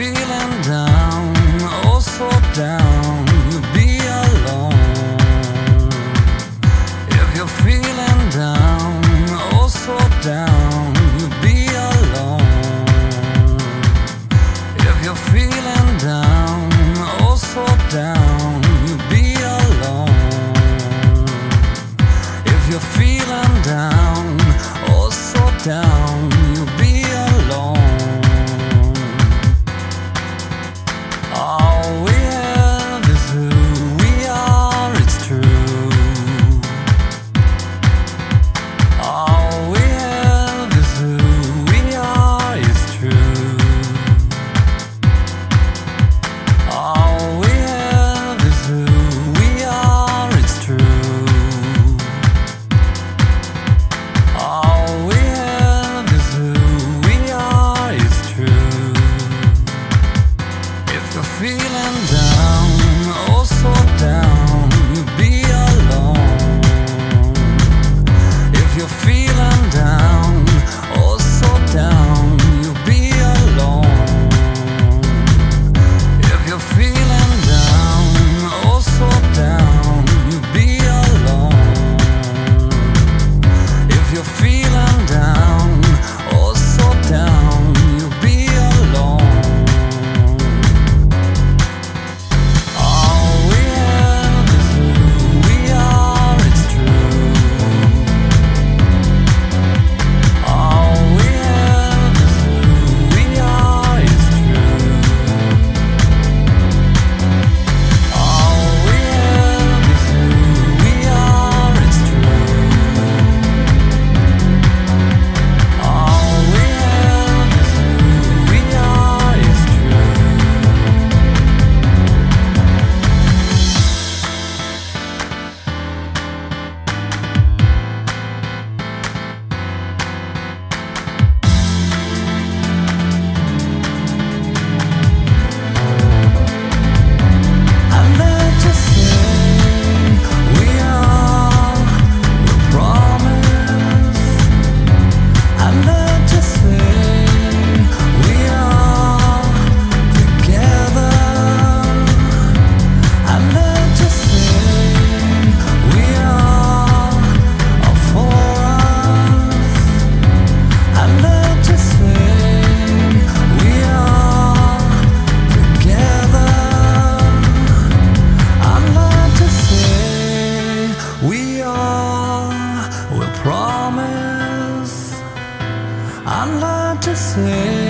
feeling down, oh so down, you'll be alone. If you're feeling down, oh so down, you'll be alone. If you're feeling down, oh so down, you'll be alone. If you're feeling down, oh so down, to say